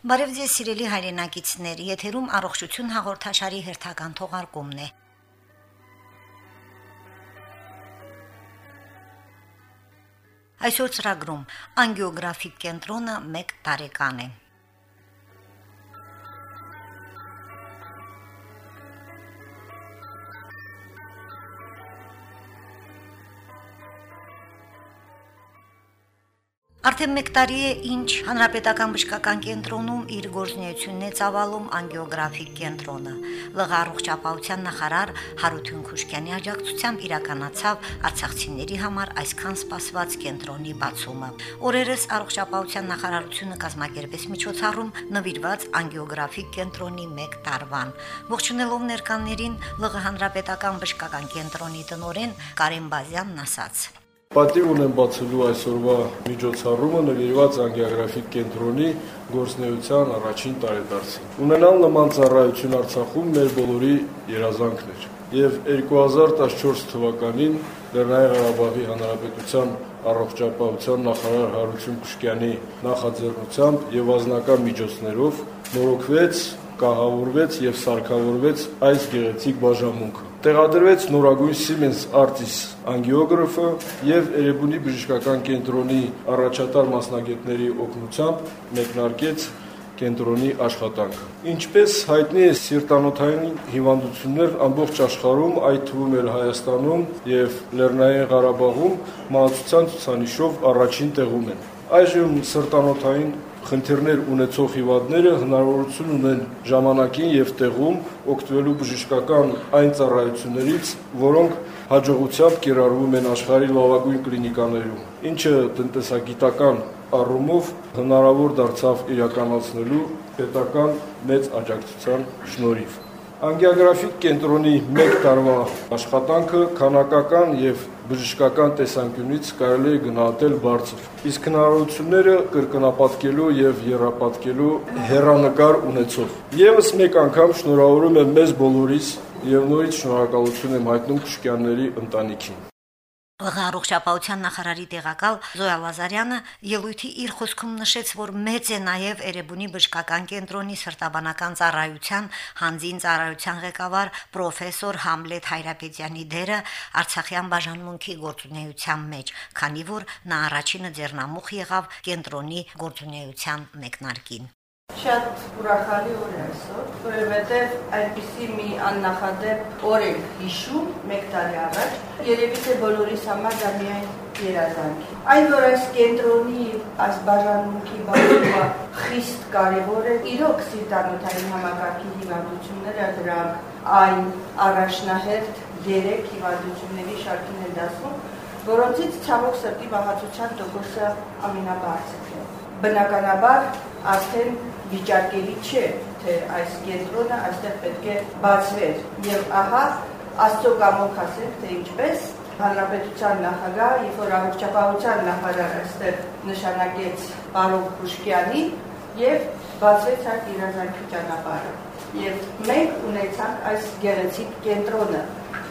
Բարև ձեզ սիրելի հայրենակիցներ, եթերում առողջություն հաղորդաշարի հերթական թողարկումն է։ Այսօր ծրագրում անգիոգրաֆիկ կենտրոնը 1 տարեկան է։ Արդեն 1 տարի է ինչ Հանրապետական բժշկական կենտրոնում իր գործունեությունն է ծավալում անգիոգրաֆիկ կենտրոնը։ ԼՂ առողջապահության նախարար Հարություն Խուշկյանի աջակցությամբ իրականացավ արցախցիների համար այսքան սպասված կենտրոնի բացումը։ Օրերս առողջապահության նախարարությունը կազմակերպեց միջոցառում նվիրված անգիոգրաֆիկ կենտրոնի 1 տարվան։ Ողջունելով ներկաններին ԼՂ Հանրապետական բժշկական կենտրոնի տնօրեն Կարեն Բազյանն ասաց. Պատիվ ունեմ բացելու այսօրվա միջոցառումը նվիրված անգիոգրաֆիկ կենտրոնի գործնեության առաջին տարեդարձին։ Ունենալ նման ծառայություն Արցախում մեր բոլորի երազանքն էր։ Եվ 2014 թվականին Լեռնային Ղարաբաղի Հանրապետության առողջապահության նախարար Հարություն Քուշկյանի նախաձեռնությամբ եւ ազնական միջոցներով նորոգվեց, կահավորվեց եւ սարքավորվեց այս գեղեցիկ բաժանմունքը տեղադրվեց նորագույն Siemens Artis անգիոգրաֆը եւ Էրեբունի բժշկական կենտրոնի առաջատար մասնագետների օգնությամբ մեկնարկեց կենտրոնի աշխատանքը։ Ինչպես հայտնի է, սիրտանոթային հիվանդություններ ամբողջ աշխարհում, այդ թվում էլ Հայաստանում եւ Լեռնային Ղարաբաղում մահացության ցուցանիշով առաջին տեղում են։ Այժմ սրտանոթային խնդիրներ ունեցող հիվանդները հնարավորություն ունեն ժամանակին եւ տեղում օգտվելու բժշկական այն ծառայություններից, որոնք հաջողությամբ կիրառվում են աշխարհի լավագույն կլինիկաներում, ինչը տնտեսագիտական առումով հնարավոր դարձավ իրականացնելու պետական մեծ աջակցության շնորհիվ։ Անգիոգրաֆիկ կենտրոնի 1 տարվա աշխատանքը քանակական եւ բժշկական տեսանկյունից կարելի է գնահատել բարձր։ Իսկ հնարավորությունները կրկնապատկելու եւ երապատկելու հերանեկար ունեցող։ Եվս մեկ անգամ շնորհավորում եմ մեզ բոլորիս եւ նորից շնորհակալություն եմ հայտնում Քուշկյանների ընտանիքին։ Առողջապահության նախարարի տեղակալ Զոյա Լազարյանը ելույթի իր խոսքում նշեց, որ մեծ է նաև Էրեբունի բժշկական կենտրոնի սրտաբանական ծառայության հանձին ծառայության ղեկավար պրոֆեսոր Համլետ Հայրապետյանի դերը Արցախյան բաժանմունքի գործունեության մեջ, քանի որ նա առաջինը ձեռնամուխ եղավ կենտրոնի գործունեության մեկնարկին։ Շատ ուրախալի օր է այսօր, որովհետև այնպիսի մի աննախադեպ օր է հիշում 1 տարի առաջ, երևի թե բոլորիս համար դա միայն երազանք է։ Այն որ այս կենտրոնի, այս բաժանմունքի բաժանումը խիստ կարևոր է, իրոք սիրտանոթային համակարգի հիվանդությունները դրանք այն առաջնահերթ 3 հիվանդությունների շարքին են դասում, որոնցից ցավոք սրտի մահացության տոկոսը ամենաբարձրն է։ Բնականաբար արդեն վիճակելի չէ, թե այս կենտրոնը այստեղ պետք է բացվեր։ Եվ ահա Աստծո կամոք ասենք, թե ինչպես Հանրապետության նախագահ, երբ որ առողջապահության նախարար այստեղ նշանակեց պարոն Խուշկյանին եւ բացվեց այդ իրազանքի ճանապարհը։ Եվ մենք ունեցանք այս գեղեցիկ կենտրոնը,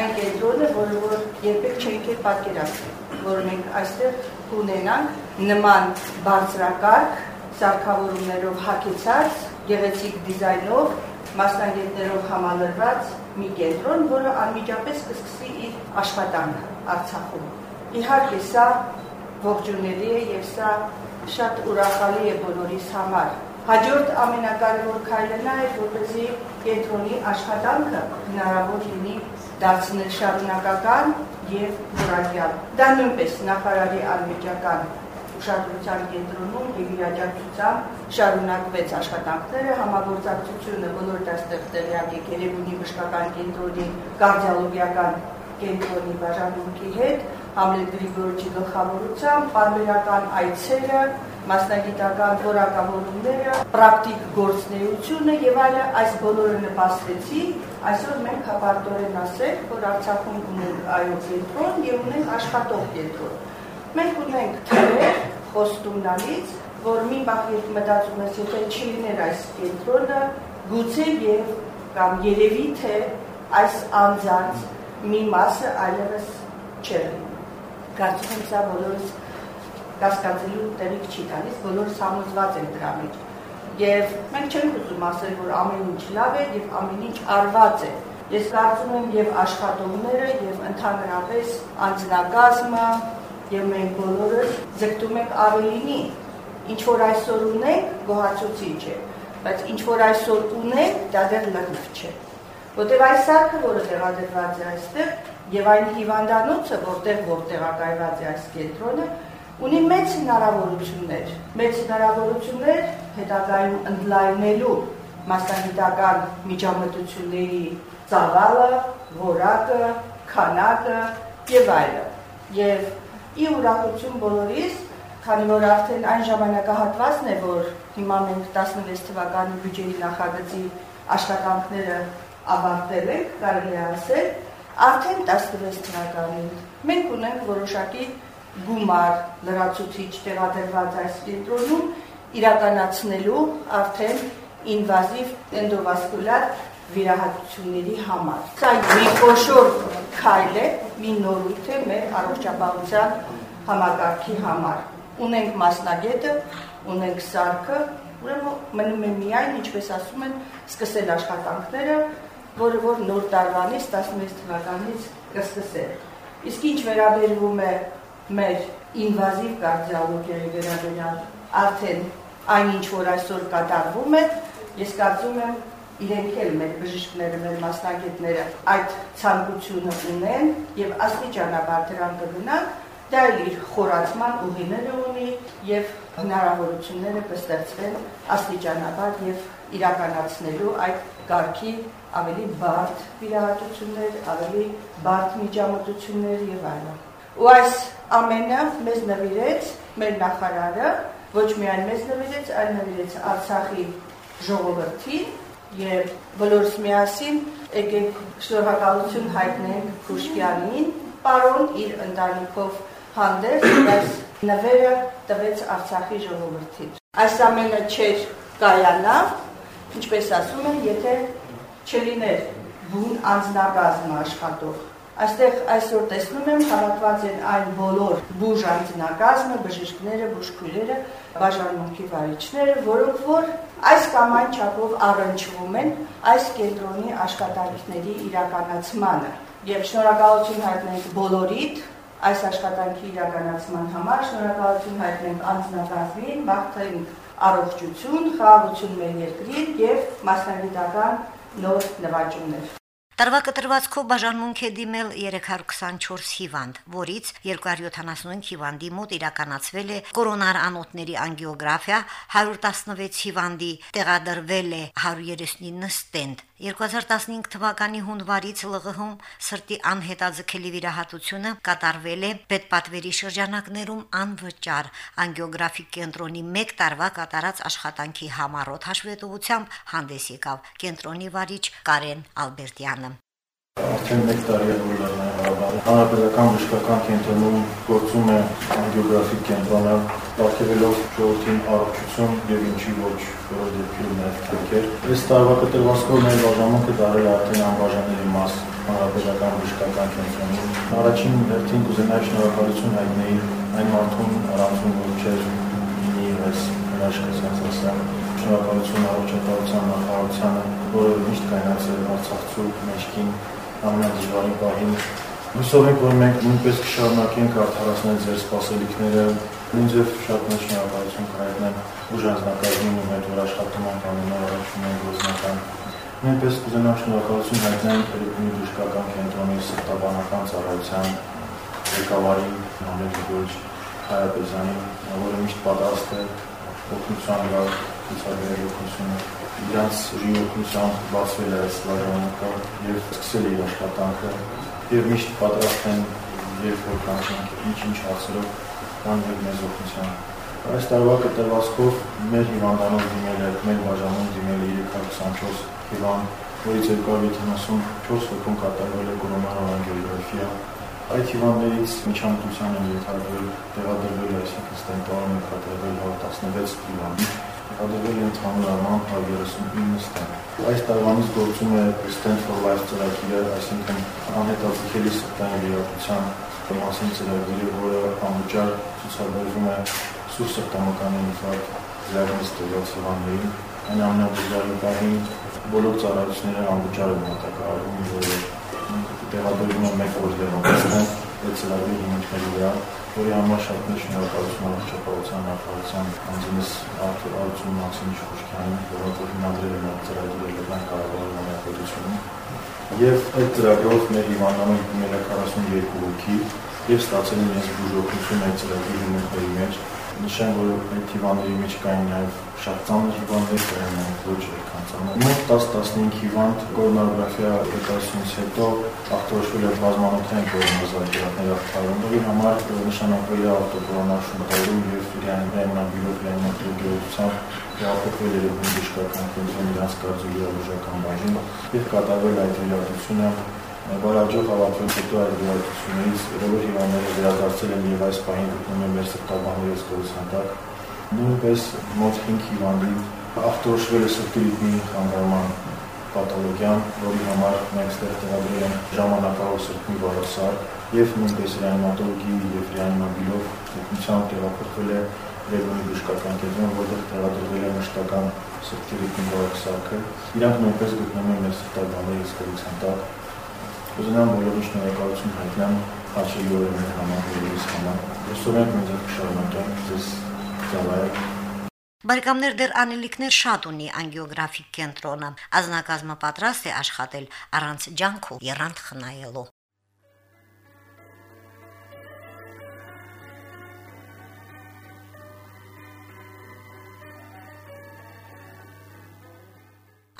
այն կենտրոնը, որը որ երբեք էլ պատկերացրել, որ մենք այստեղ կունենանք նման բարձրակարգ սարքավորումներով հագեցած, գեղեցիկ դիզայնով, մասնագետներով համալրված մի կենտրոն, որը անմիջապես կսկսի իր աշխատանքը Արցախում։ Իհարկե սա ողջունելի է եւ սա շատ ուրախալի է բոլորիս համար։ Հաջորդ ամենակարևոր քայլը նա է, որպեսզի կենտրոնի աշխատանքը հնարավոր լինի դարձնել շարունակական եւ որակյալ։ Դա նույնպես նախարարի անմիջական ուշադրության կենտրոնում եւ իր աջակցությամբ շարունակվեց աշխատանքները համագործակցությունը բոլոր դաստեղ տեղյակ է Գերեբունի բժշկական կենտրոնի կարդիոլոգիական կենտրոնի բաժանմունքի հետ Համլետ Գրիգորովիչի գլխավորությամբ բարբերական այցերը մասնագիտական որակավորումները, պրակտիկ գործնեությունը եւ այլը այս բոլորը նպաստեցի այսօր մենք հապարտորեն ասենք, որ Արցախում ունենք այո կենտրոն եւ ունենք աշխատող կենտրոն Մենք ունենք թվեր խոստումնալից, որ մի բախ երբ մտածում ես, եթե չլիներ այս կենտրոնը, գուցե եւ կամ երևի թե այս անձանց մի մասը այլևս չէր Կարծում եմ սա բոլորս կասկածելու տեղիք չի տալիս, բոլորս համոզված են դրա մեջ։ Եվ մենք չենք ուզում ասել, որ ամեն ինչ լավ է եւ ամեն ինչ արված է։ Ես կարծում եմ եւ աշխատողները եւ ընդհանրապես անձնակազմը եւ մենք բոլորս ձգտում ենք ավելինի։ Ինչ որ այսօր ունենք, գոհացուցիչ է, բայց ինչ որ այսօր ունենք, դա դեռ լրիվ չէ։ Որտեղ այս սարքը, որը տեղադրված է այստեղ, եւ այն հիվանդանոցը, որտեղ որ տեղակայված է այս կենտրոնը, ունի մեծ հնարավորություններ, մեծ հնարավորություններ հետագայում ընդլայնելու մասնագիտական միջամտությունների ծավալը, որակը, քանակը եւ այլն։ Եվ ի ուրախություն բոլորիս, քանի որ արդեն այն ժամանակահատվածն է, որ հիմա մենք 16 թվականի բյուջեի նախագծի աշխատանքները ավարտել ենք, կարելի է ասել, արդեն 16 թվականին մենք ունենք որոշակի գումար լրացուցիչ տեղադրված այս կենտրոնում իրականացնելու արդեն ինվազիվ էնդովասկուլար վիրահատությունների համար։ Սա մի խոշոր քայլ է, մի նորույթ է մեր առողջապահության համակարգի համար։ Ունենք մասնագետը, ունենք սարքը, ուրեմն մնում է միայն, ինչպես ասում են, սկսել աշխատանքները, որը որ նոր տարվանից 16 թվականից կսկսել։ Իսկ ինչ վերաբերվում է մեր ինվազիվ կարդիոլոգիայի վերաբերյալ արդեն այնինչ որ այսօր կատարվում է, ես կարծում եմ իրենք էլ մեր բժիշկները, մեր մասնագետները այդ ցանկությունը ունեն եւ աստիճանաբար դրան կգնան, դա իր խորացման ուղիները ունի եւ հնարավորությունները կստեղծվեն աստիճանաբար եւ իրականացնելու այդ կարգի ավելի բարդ վիրահատություններ, ավելի բարդ միջամտություններ եւ այլն։ Ու այս ամենը մեզ նվիրեց մեր նախարարը, ոչ միայն մեզ նվիրեց, այլ նվիրեց Արցախի ժողովրդին եւ բոլորս միասին եկեք շնորհակալություն հայտնենք Քուշկյանին, պարոն իր ընտանիքով հանդերձ այս նվերը տվեց Արցախի ժողովրդին։ Այս ամենը չէր կայանա, ինչպես ասում են, եթե չլիներ բուն անձնակազմ աշխատող Այստեղ այսօր տեսնում եմ հավաքված են այն բոլոր բուժ անձնակազմը, բժիշկները, բուժքույրերը, բաժանմունքի վարիչները, որոնք որ այս կամ այն չափով առնչվում են այս կենտրոնի աշխատանքների իրականացմանը։ Եվ շնորհակալություն հայտնենք բոլորիդ այս աշխատանքի իրականացման համար, շնորհակալություն հայտնենք անձնակազմին, մաղթենք առողջություն, խաղաղություն մեր երկրին եւ մասնագիտական նոր նվաճումներ։ Տարվա կտրվածքով բաժանմունք է դիմել 324 հիվանդ, որից 275 հիվանդի մոտ իրականացվել է կորոնար անոթների անգիոգրաֆիա, 116 հիվանդի տեղադրվել է 139 ստենտ։ 2015 թվականի հունվարից ԼՂՀ-ում սրտի անհետաձգելի վիրահատությունը կատարվել է պետպատվերի շրջանակներում անվճար անգիոգրաֆիկ կենտրոնի 1 տարվա կատարած աշխատանքի համառոտ հաշվետվությամբ հանդես եկավ կենտրոնի վարիչ Կարեն Ալբերտյանը Արդեն 1 տարի է որ Լեռնային Ղարաբաղի Հանրապետական բժշկական կենտրոնում գործում է անգիոգրաֆիկ կենտրոնը, ապարգևելով ժողովրդին առողջություն եւ ինչի ոչ որոշ դեպքերում նաեւ քրքեր։ Այս տարվա կտրվածքով մեր բաժանմունքը դարել է արդեն անբաժանելի մաս Հանրապետական բժշկական կենտրոնում։ Առաջին հերթին կուզենայի շնորհակալություն հայտնել այն մարդուն, առանցում որ չէր լինի այս հրաշքը սենսացիա շնորհակալություն առողջապահության նախարարությանը, որը միշտ կայացել Արցախցու մեջքին ամենադժվարին պահին։ Հուսով ենք, որ մենք նույնպես կշարունակենք արդարացնել ձեր սպասելիքները, նույնպես շատ մեծ շնորհակալություն կհայտնեմ ուժանձնակազմին ու մեր որ աշխատում են ամենօր առաջում են գործնական։ Նույնպես կուզենամ շնորհակալություն հայտնել Ֆիլիպինի բժշկական կենտրոնի սրտաբանական ծառայության ղեկավարին Համեդ Գրիգորիչ Հայապետյանին, որը միշտ պատրաստ է օգնության գալ ցուցաբերել օգնությունը իրանց ուժի օգնությամբ բացվել է այս վարժանքը եւ սկսել իր աշխատանքը եւ միշտ պատրաստ են երբ որ կանչենք ինչ-ինչ հարցերով կան եւ մեզ օգնության այս տարվա կտրվածքով մեր հիվանդանոց դիմել է մեր բաժանում դիմել է 324 հիվանդ որից 274 հոգում կատարվել է կորոնարար անգիոգրաֆիա այդ հիվանդներից միջամտության են ենթարկվել տեղադրվել այսինքն ստենտորում են կատարվել 16 հիվանդի Ադրվել է ընդհանուր առմամբ 139 տան։ Այս տարվանից գործում է Stand for Life ծրագիրը, այսինքն անհետաձգելի սրտային վիրահատության մասին ծրագիրը, որը անվճար ցուցաբերվում է սուր սրտամկանի ինֆարկտ դիագնոզ տված հիվանդներին այն ամենադժվարը բանին բոլոր ծառայությունները անվճար են մոտակարարվում, որը տեղադրվում է մեկ օր դերակատարության այդ ծրագրի հիմունքների վրա, որի համար շատ մեծ շնորհակալություն առողջապահության նախարարության անձնես Արթուր Արծուն Մաքսիմիչ Խուշքյանին, որը հիմնադրել է այդ ծրագրի Լեռնային Ղարաբաղի հանրապետությունում։ Եվ այդ ծրագրով մեր հիվանդանում գումել է 42 հոգի եւ ստացել են ես բուժօգնություն այդ ծրագրի հիմունքների մեջ նշեմ, որ այդ հիվանդների մեջ կային նաև շատ ծանր հիվանդներ, կային ոչ այդքան ծանր։ Մոտ 10-15 հիվանդ կորոնարոգրաֆիա հետազոտությունից հետո ախտորոշվել է բազմանոթային կորոնազարգերատների ախտարումների համար նշանակվել է ավտոկորոնաշունթայում եւ ռեանիմաբիոլոգ ռեանիմատոլոգիությամբ հեղափոխվել է բժշկական կենտրոն իրանց կարծիքի բժշկական բաժին եւ կատարվել այդ իրադարձությունը Բարաջող հավաքվեց հետո այդ վիճակությունից երևի հիվանդները վերադարձել են եւ այս պահին գտնում են մեր սրտաբանների զգացության տակ։ Նույնպես մոտ 5 հիվանդի ախտորոշվել է սրտի ռիթմի խանգարման պաթոլոգիան, որի համար մենք ստեղ տեղադրել ենք ժամանակավոր սրտի վարասար եւ նույնպես ռեանիմատոլոգի եւ ռեանիմաբիլով տեխնիկությամբ տեղափոխվել է Լեգոնի բժշկական կենտրոն, որտեղ տեղադրվել է մշտական սրտի ռիթմի վարասարքը։ Իրանք նույնպես գտնում են մեր սրտաբանների զգացության տակ Ուզենամ բոլորին շնորհակալություն հայտնեմ հաշվի օրերին համար, երես համար։ Ուսումենք մենք այդ կշարունակենք ձեզ ծավալ Բարեկամներ դեռ անելիքներ շատ ունի անգեոգրաֆիկ կենտրոնը։ Ազնագազմը պատրաստ է աշխատել առանց ջանքու երանտ խնայելու։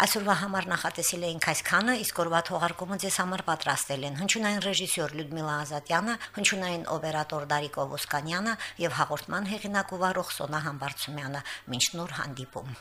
Այսօրվա համար նախատեսել էինք այսքանը, իսկ օրվա թողարկումը ձեզ համար պատրաստել են հնչյունային ռեժիսոր Լյուդմիլա Ազատյանը, հնչյունային օպերատոր Դարիկ Օվոսկանյանը եւ հաղորդման հեղինակ ու վարող Սոնա Համբարձումյանը։ Մինչ նոր հանդիպում։